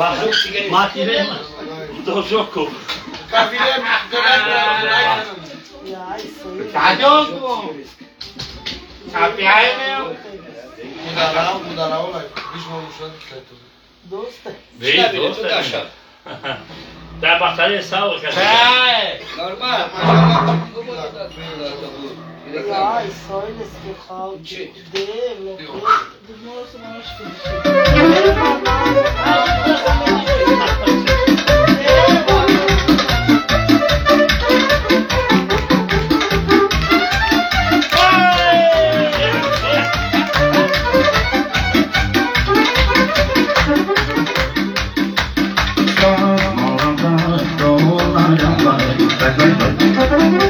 Barrão significa. Matirema. Do jogo. Tá jogo. Sabe aí, meu? Mudará, mudará o live. Bismo almoçando que tá tudo. Dosta. Vem, dosta. Tudo achado. Dá batalha em sala, cara. É. Normal. Nós, olha que falta dele, do nosso Thank you.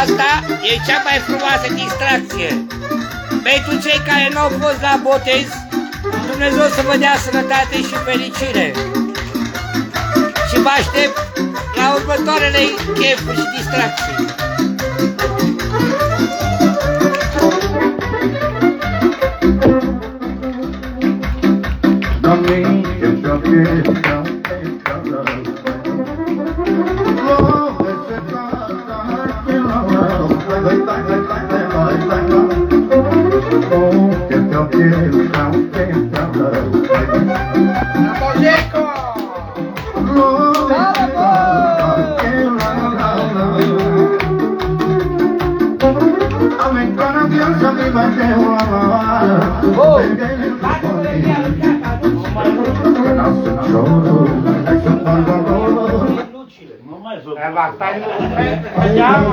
Asta e cea mai frumoasă distracție. Pentru cei care nu au fost la botez, Dumnezeu să vă dea sănătate și fericire. Și vă aștept la următoarele chefuri și distracții. Eh, va, Andiamo!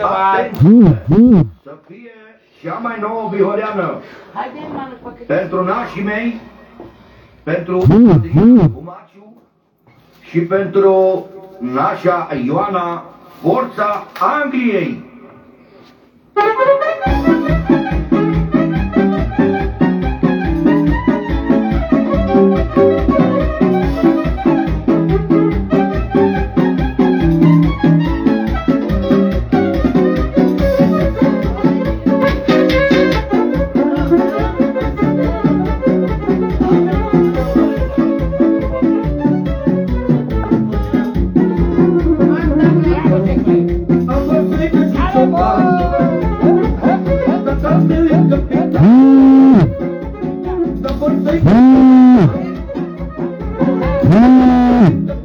Vai! cea mai nouă vihoreană. Pentru nașii mei, pentru Bumaciu și pentru nașa Ioana, forța Angliei. time.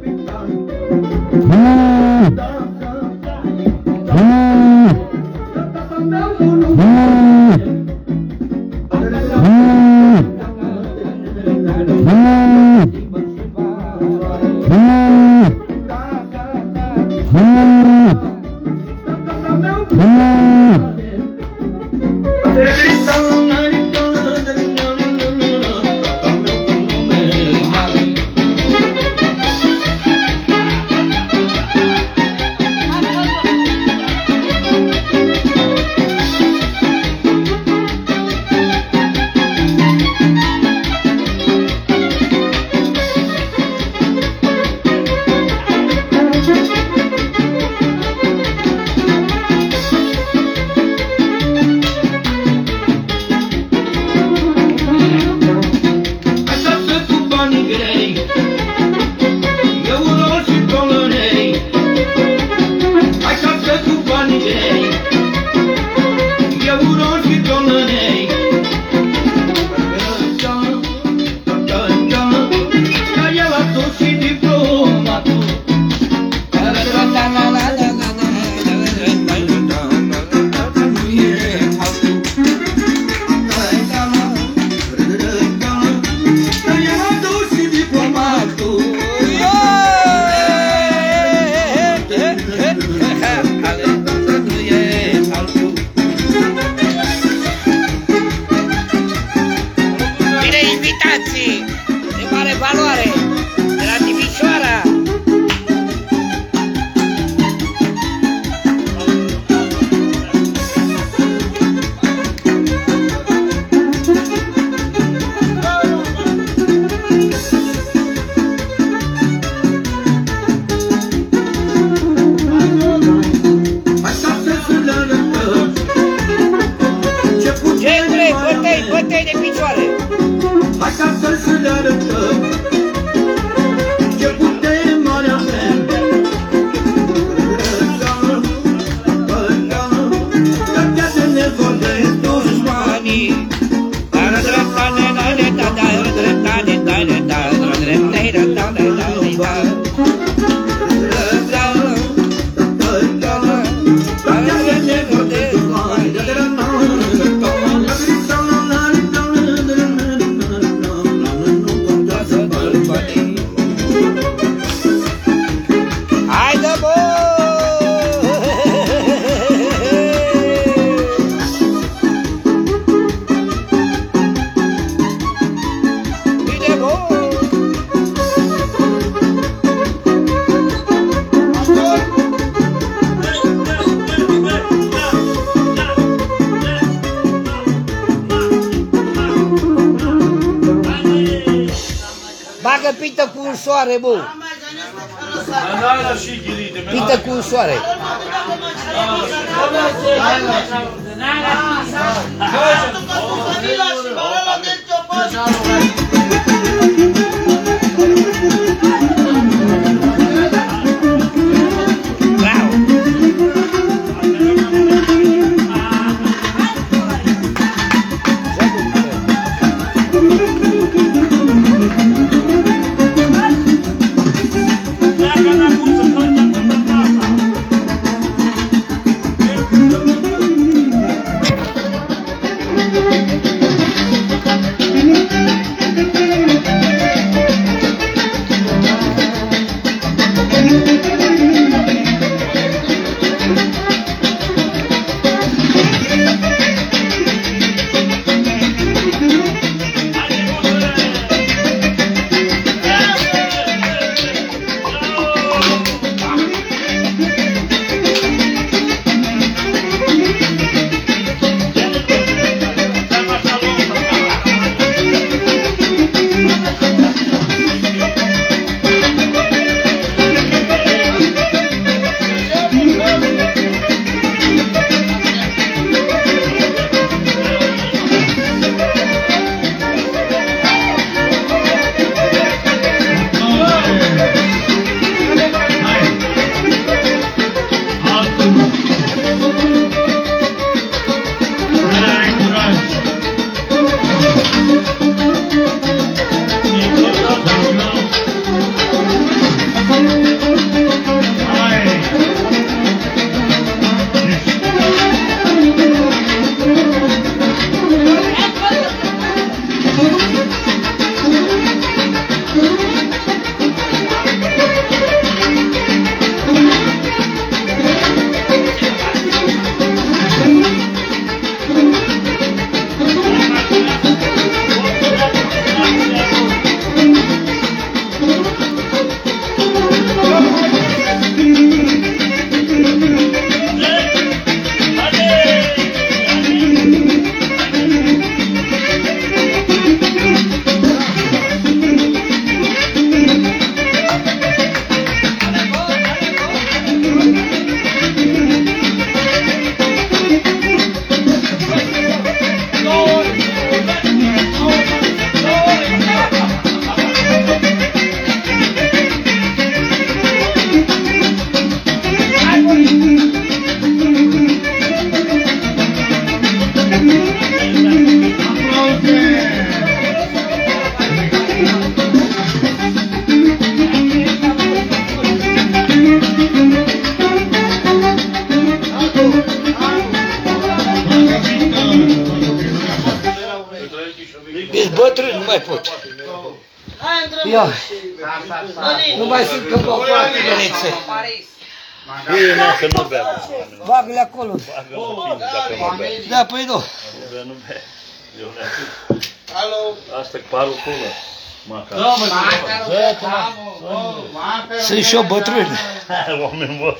Soare, bă. Pită cu un soare. Bravo. Ești Asta cu parul culă. Maca. Sunt și eu bătrân. Oameni bă.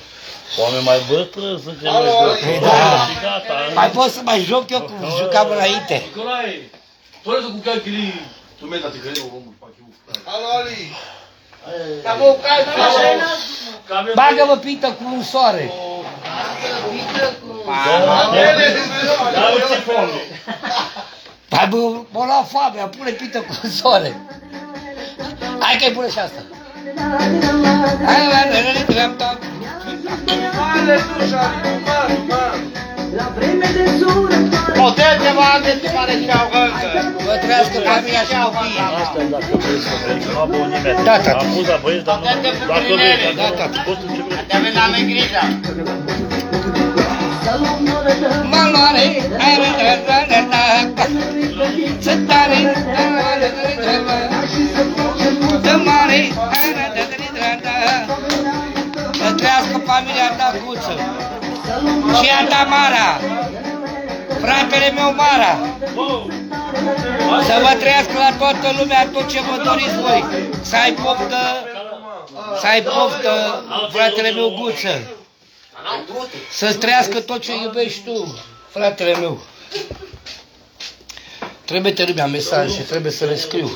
Oameni mai bătrâni sunt cei mai Alo, bătrâni. da. Și gata. Mai pot să mai joc eu cum jucam înainte. Nicolae, tu eres cu calculi. Tu me date creo, vamos, pa' que Alo, Ali? Bagă-mă pită cu un soare. Da, uite fondul. Hai bă, mă lua foamea, pune pită cu un soare. Hai că-i pune și asta. Hai, hai, hai, hai, hai, hai, Mare duș, Ali, mare, mare. Potete mande ti pare ciao gancă. Vă trăiască familia și copiii. Asta dacă vreți să vrei, nu am nimeni. Da, tati. Amuza băieți, dar nu, dacă vrei, Da, tati. poți ce vreți. Te avem la grija. Maloare, hai, hai, hai, hai, hai, hai. Să tare, hai, hai, hai, hai, hai. Să mare, hai, hai, hai, hai, hai, hai. Să trăiască familia ta cuță. Și a ta Mara. Fratele meu Mara. Să vă trăiască la toată lumea tot ce vă doriți voi. Să ai poftă, să ai poftă, fratele meu Guță. Să-ți trăiască tot ce iubești tu, fratele meu. Trebuie te lumea mesaje, trebuie să le scriu.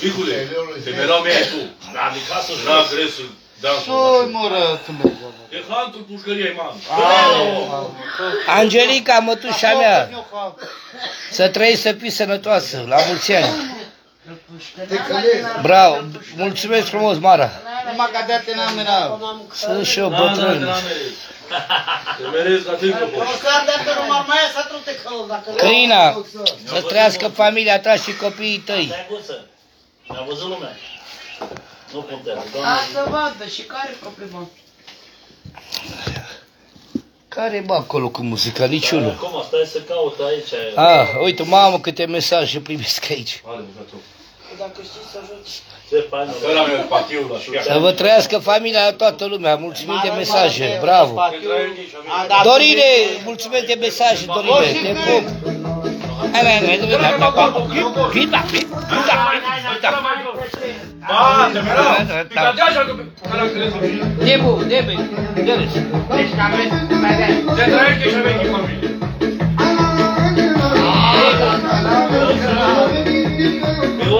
Bicule, te merau mie tu. Da, de casă și Da, trebuie să dau Oi, moră, tu E hantul pușcăriei, mamă. Angelica, mătușa mea, să trăiești să fii sănătoasă, la mulți ani. Bravo, mulțumesc frumos, Mara. Numai ca de-a te n-am era. Sunt și eu Da, da, da, bătrân. da, Te merezi la tâncă, O poți. să ardea pe numai mai să tu te călău, dacă nu- Crina, să trăiască familia ta și copiii tăi. Stai buță. A văzut lumea. Nu contează, A, doamne. să vadă și care copii, mă? Care bă acolo cu muzica? Niciunul. Acum stai să caut aici. Ah, uite, mamă, câte mesaje primesc aici. Haide, mă, tu. Dacă știi să joci. Ce fain. Ăla mi-a pachiul la șia. Să vă trăiască familia toată lumea. Mulțumim de mesaje. Bravo. Dorine, mulțumesc de mesaje, Dorine. Te pup. Hai, hai, hai, hai, hai, hai, hai. Vita, vita, vita.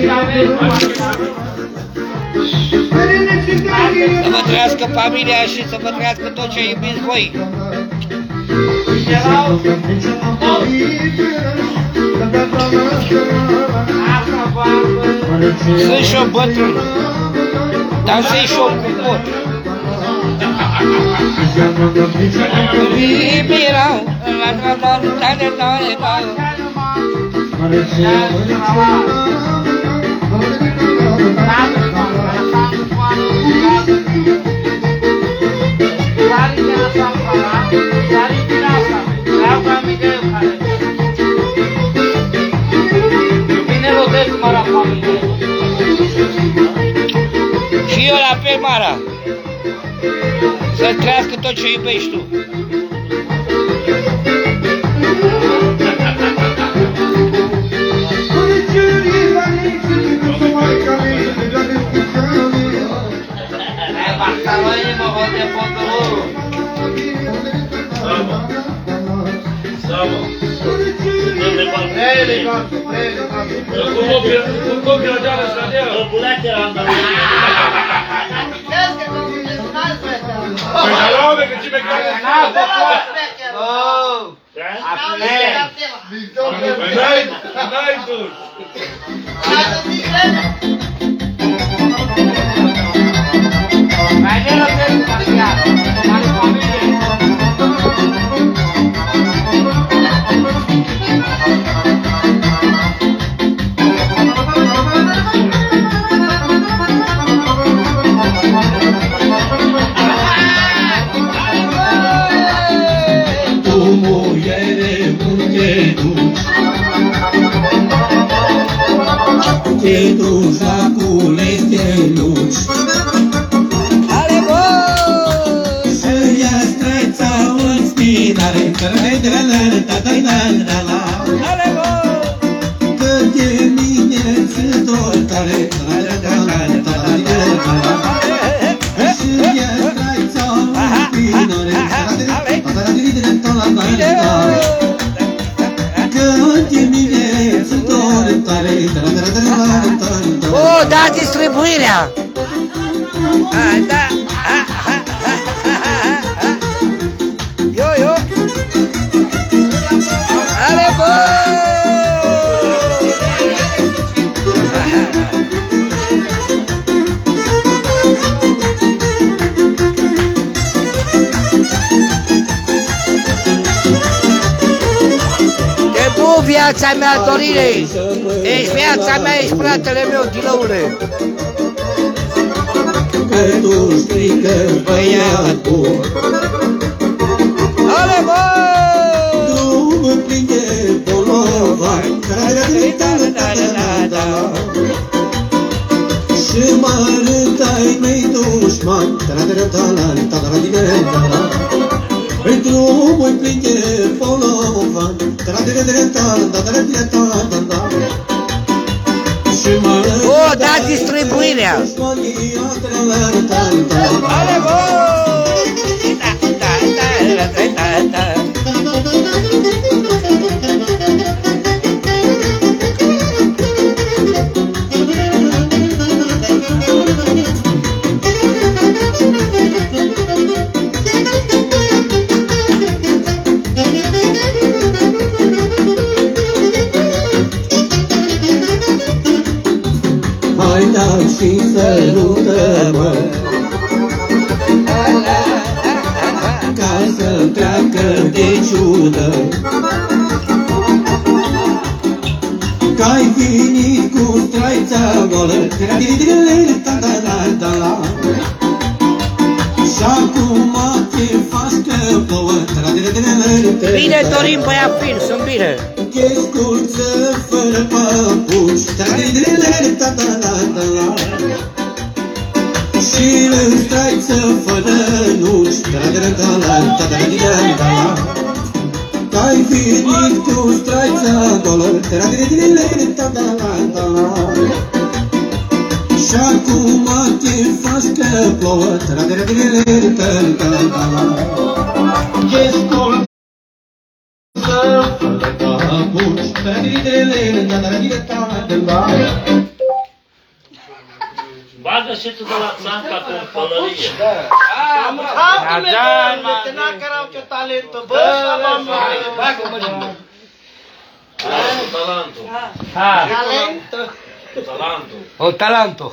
să mare și avem! Să vă trăiască familia și să vă trăiască tot ce iubiți voi. Erau Asta barbă! Sunt și eu bătrân. Dar sunt și eu cu pot. Iubirau, la la la la la la la. Și eu la fel, Mara. Să trăiască tot ce iubești tu. Bravo. de balcone. Cu copii, cu copii la geală și la geală. Băbulate la Crezi că nu e un alt beter. Păi și porque nos. Distribuirea! A, da! A, ha, ha, ha, ha, ha. Yo, yo! Ale bă! Te bu viața mea, Dorire! Ești viața mea, ești fratele meu, Dilăule! că tu strică băiatul. Ale, bă! Tu prinde bolova, da, da, da, și mă arătai mei dușmani, Drumul plin de polovan, tra-de-de-de-tan, da-da-de-de-tan, da-da o, da distribuirea! Ale bă! Da, da, da, da, da, da. Și sărută-mă Ca să treacă de ciudă. Că-ai venit cu straița goală. Da-da-da-da-da-da Și acum te faci că plouă. Bine, Dorin, băiat fin, sunt bine! chesculță fără păpuși Ta-di-di-di-di-ta-ta-ta-ta ta ta ta ta și în straiță fără nuci ta ta ta ta golă Și acum te faci că plouă Ești Bagășetul de la țanca cu talento, Hazan, mă, care O talanto.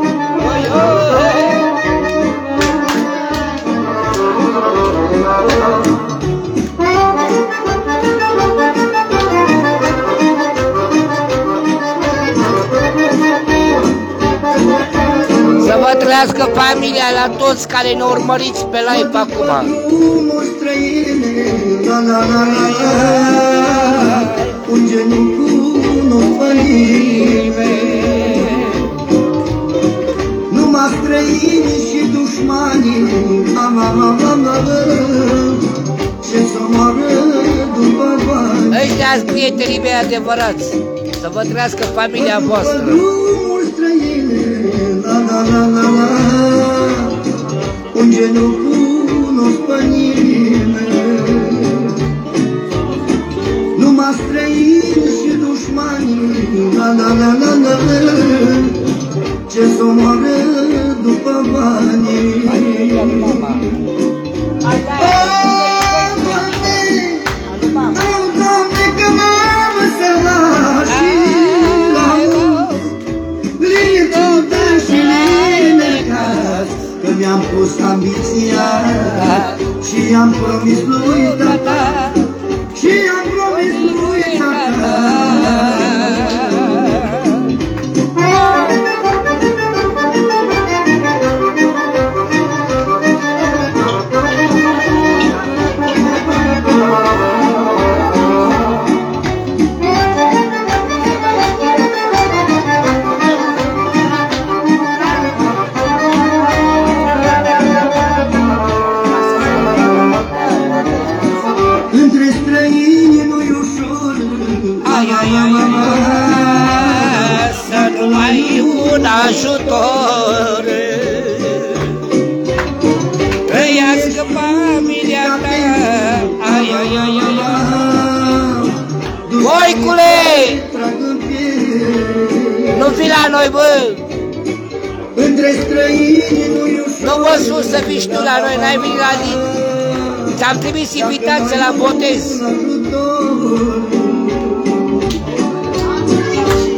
vă trăiască familia la toți care ne urmăriți pe live acum. Drumul străine, la la la la la Un genunchi nu fălime Numai străini și dușmanii Am, am, am, am, am, Ce să moară după bani Ăștia-s prietenii mei adevărați. Să vă trăiască familia voastră la la la la. Unde nu cunosc pe nimeni. Numai străini și dușmani. La la la la la. Ce s-o moară după banii. Hai, mama! Hai, mama! Mi-am pus ambiția Și i-am promis lui tata. Și noi, bă! Între străini nu-i ușor Nu mă sus să fii și tu la noi, n-ai venit la zi. Ți-am trimis invitație la botez.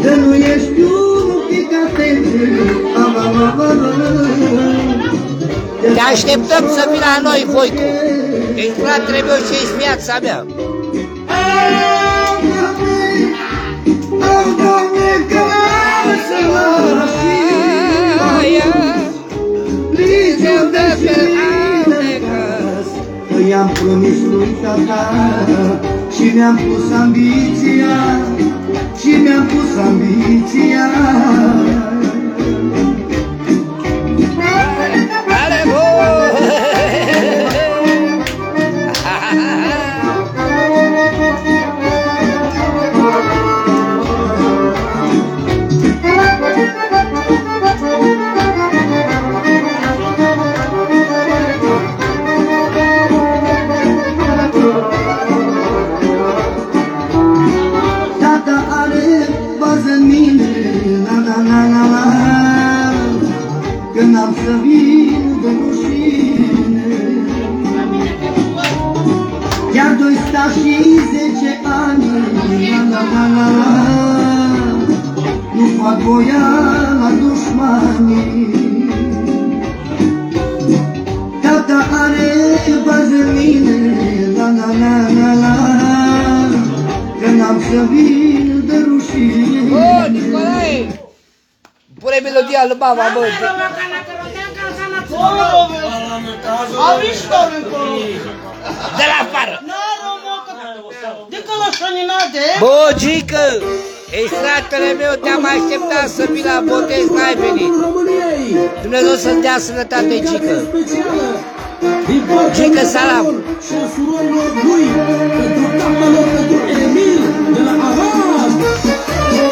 Că nu ești un pic atent Am, am, am, am, am. Te așteptăm să vii la noi, Voicu. Ești fratele meu și ești viața mea. Au, Doamne, că să mă Liceu de Că i-am promis lui tata Și mi-am pus ambiția Și mi-am pus ambiția fratele meu, te-am așteptat să vii la botez, n-ai venit. Dumnezeu să-ți dea sănătate, Gică. Gică, salam. Și a surorilor lui Pentru tamelor, pentru Emil De la Arad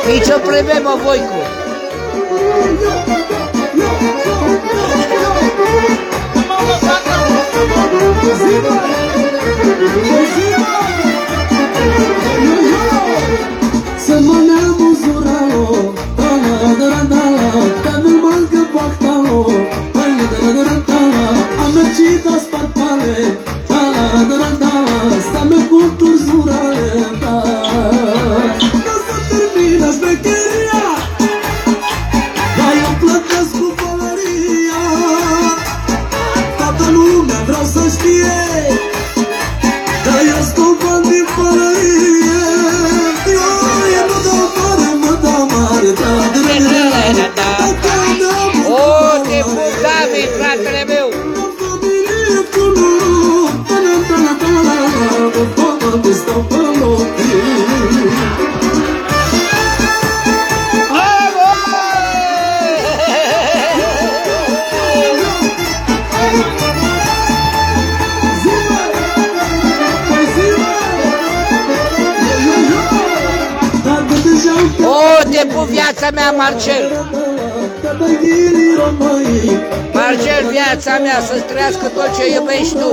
Nici o problemă, Voicu. Să Marcel, viața mea, să-ți trăiască tot ce iubești tu.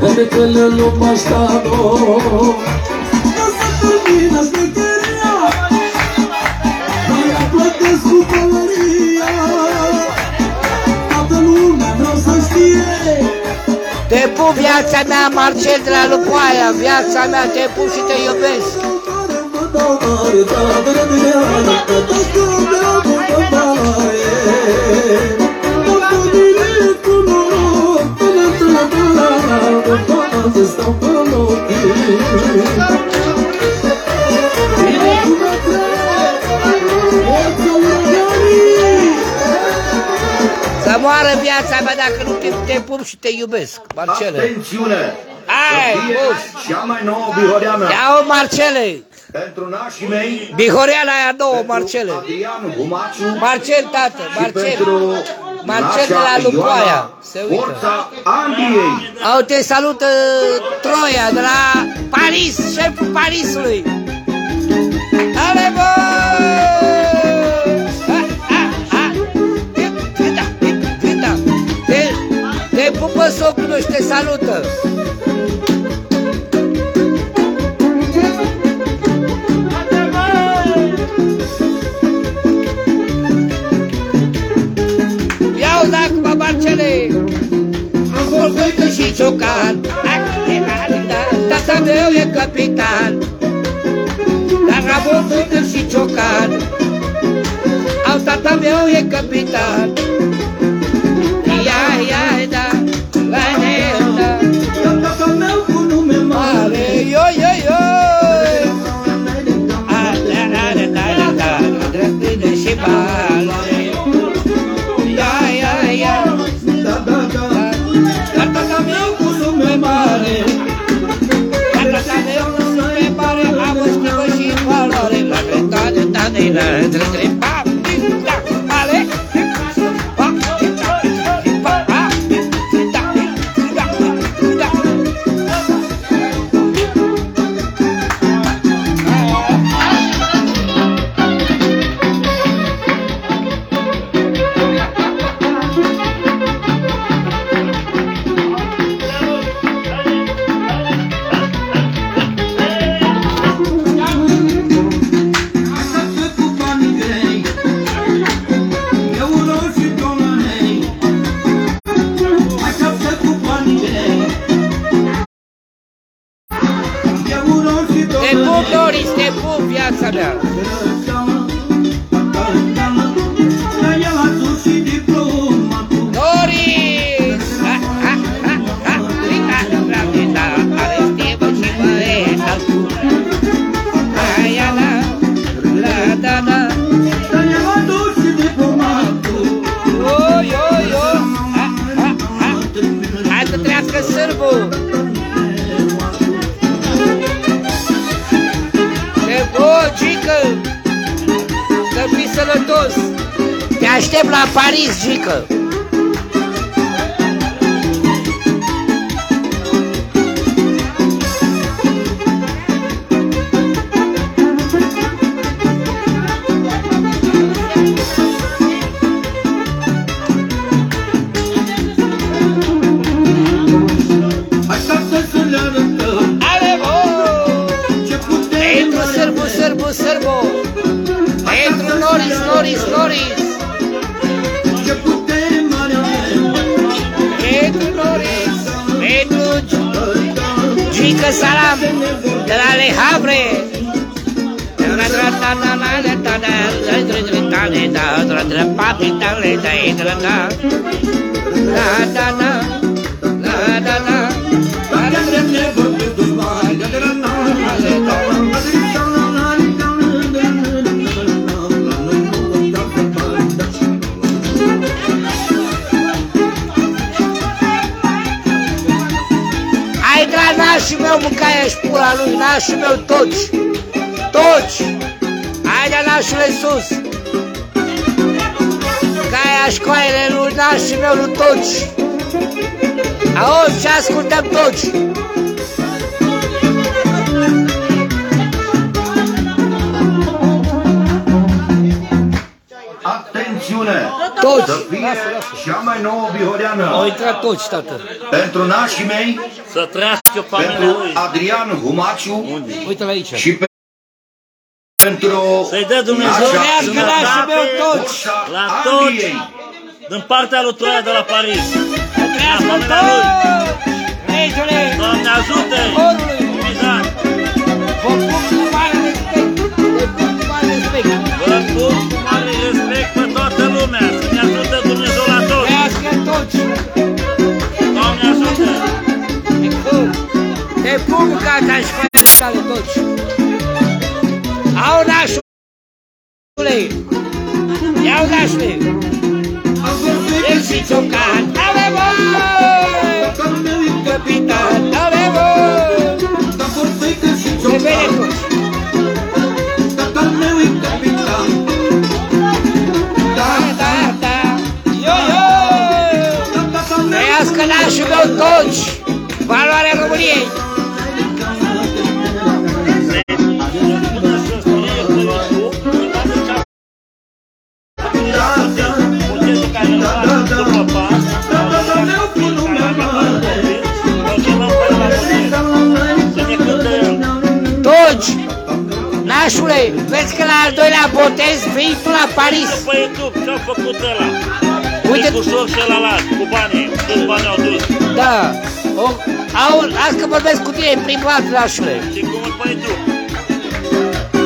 Poate că le luăm aștado Ca să termină șmecheria Mai am plătesc cu pălăria Toată lumea vreau să știe Te pup, viața mea, Marcel de la Lupoaia. Viața mea, te pup și te iubesc. Mă dau mare, da, da, da, da, da Toți că vreau cu pălărie Familie cu noroc Da, da, da, da, da Toate stau pe loc Să moară viața mea dacă nu te, te pup și te iubesc, Marcele. Atențiune! Hai, Să fie bus. cea mai nouă bihoreană Iau, Marcele. Pentru nașii mei... Bihoreala aia două, Marcele. Adrian Gumaciu. Marcel, tată, Marcel. pentru Marcel de la Lupoaia. Se uită. Forța Angliei. Au te salută Troia de la Paris, șeful Parisului. Ale voi! Da, da. Te pupă socul și te salută! Vorbit și ciocan, tata meu e capitan, dar am vorbit și ciocan, au tata meu e capitan. Da, da, da, Gică Salam! De la Le Havre! Nașul meu mâncaia și pula lui, nașul meu toți, toți, hai de nașule sus, caia școaile lui nașul meu lui toți, auzi ce ascultăm toți, toți, Să fie cea mai nouă bihoreană au intrat toți, tată, pentru nașii mei, Să trăiască familia pentru lui. Adrian Humaciu uite-l aici, și pe- pentru Să-i dea Dumnezeu nașa Trăiască nașul meu sănătate toți, Moșa la toți Angliei. din partea lui Troia de la Paris. trăiască familia lui. toți, regele, Doamne ajută! orului, Exact! vă pup nașule, el și ciocan, ave bă, capitan, ave bă, se vede toți, da, da, da, yo, yo, trăiască nașul meu toți, valoarea României, Bugetul care Nașule, vezi că la al doilea botez vii tu la Paris. Pe YouTube, ce-a făcut ăla? Uite- Uite. Cu soc și ălalat, cu banii, câți bani au dus. Da. O, au, las că vorbesc cu tine privat, nașule. Și cum îl pe YouTube.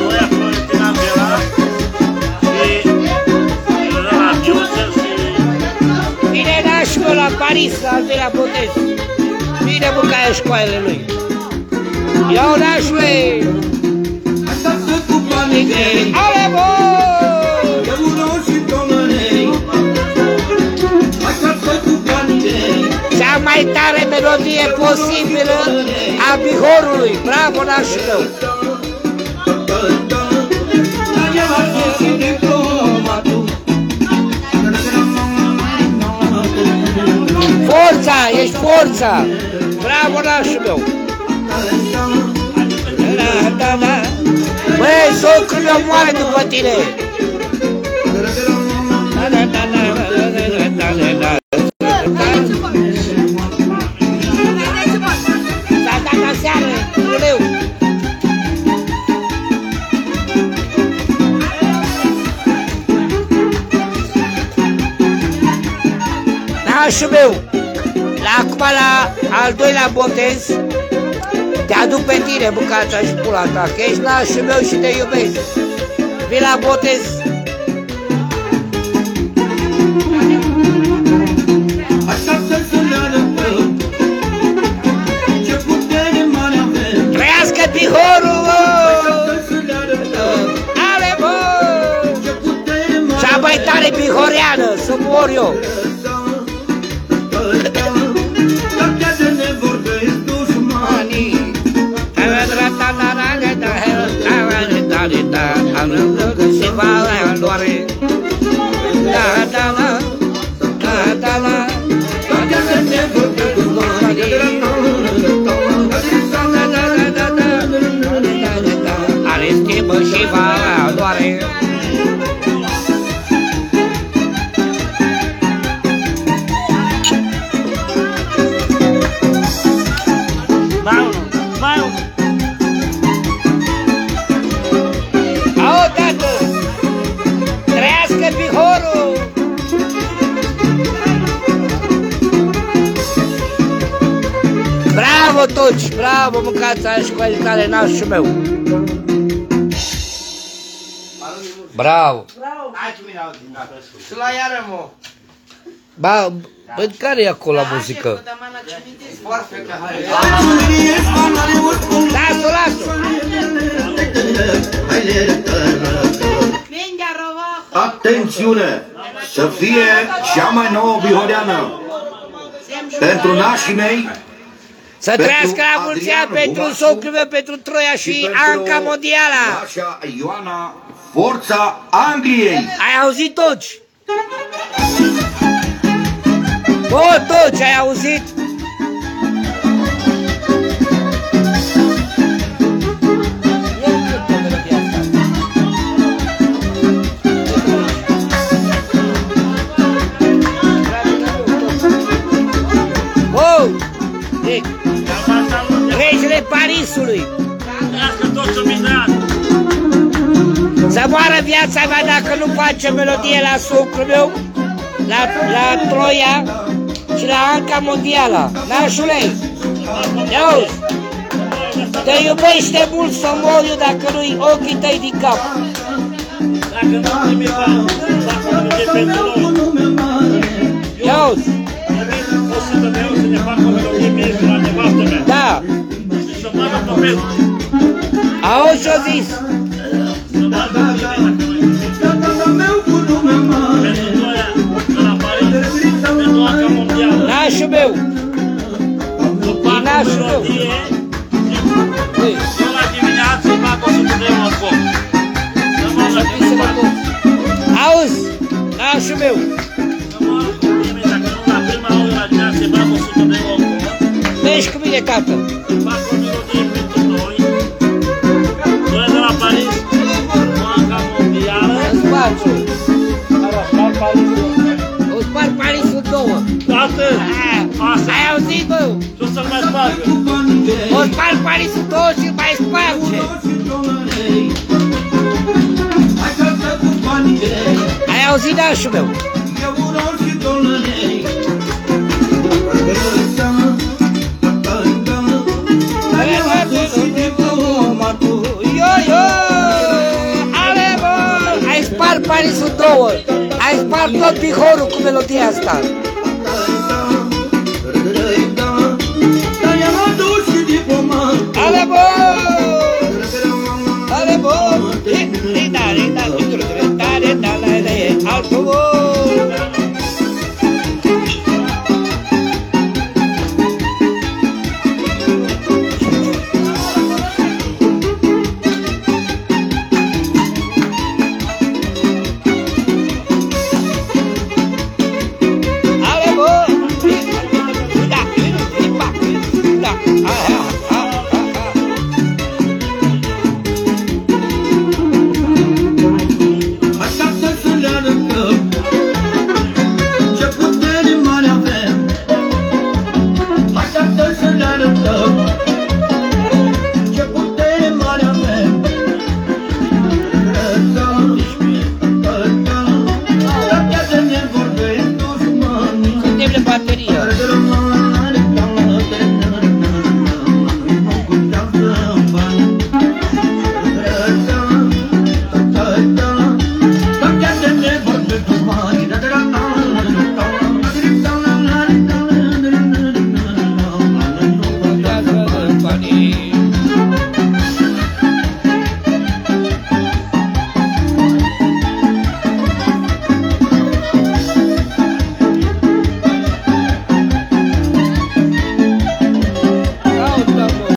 Noi a Florentin Angela și ăla Diuțel și... Vine nașul la Paris, la al doilea botez. Vine mâncaia școalele lui. Iau nașule! tigrei Ale voi! Eu un Cea mai tare melodie posibilă a Bihorului Bravo, nașul! Forța, ești forța! Bravo, nașul meu! Băi, socrul meu moare după tine! Nașul meu, la acum la al doilea botez, te aduc pe tine bucata și pula ta, că ești nașul meu și te iubesc. Vii la botez, mâncați aia școală tale, nașul meu! Bravo! Hai tu mine auzi, da. Și la iară, mă. Ba, bă, care e acolo la muzică? Foarte că hai. Lasă, lasă! Atențiune! Să fie cea mai nouă bihoreană pentru nașii mei Să Pentru trăiască la mulți ani Adrian pentru Humașu socrul meu, pentru Troia și pentru Anca Mondiala! Nașa Ioana Forța Angliei. Ai auzit toți? Bă, toți ai auzit? Parisului! Trăiască toți o mii de ani. Să moară viața mea dacă nu face melodie la socrul meu, la, la Troia și la Anca Mondiala. Nașule, ia te iubește mult să mor eu dacă nu-i ochii tăi din cap. Dacă nu primi bani, dacă nu e pentru noi. Ia Eu primit 100 de euro să ne facă o melodie mie Aô, Josins! nașul meu. Ai spart Parisul două, ai spart tot pihorul cu melodia asta.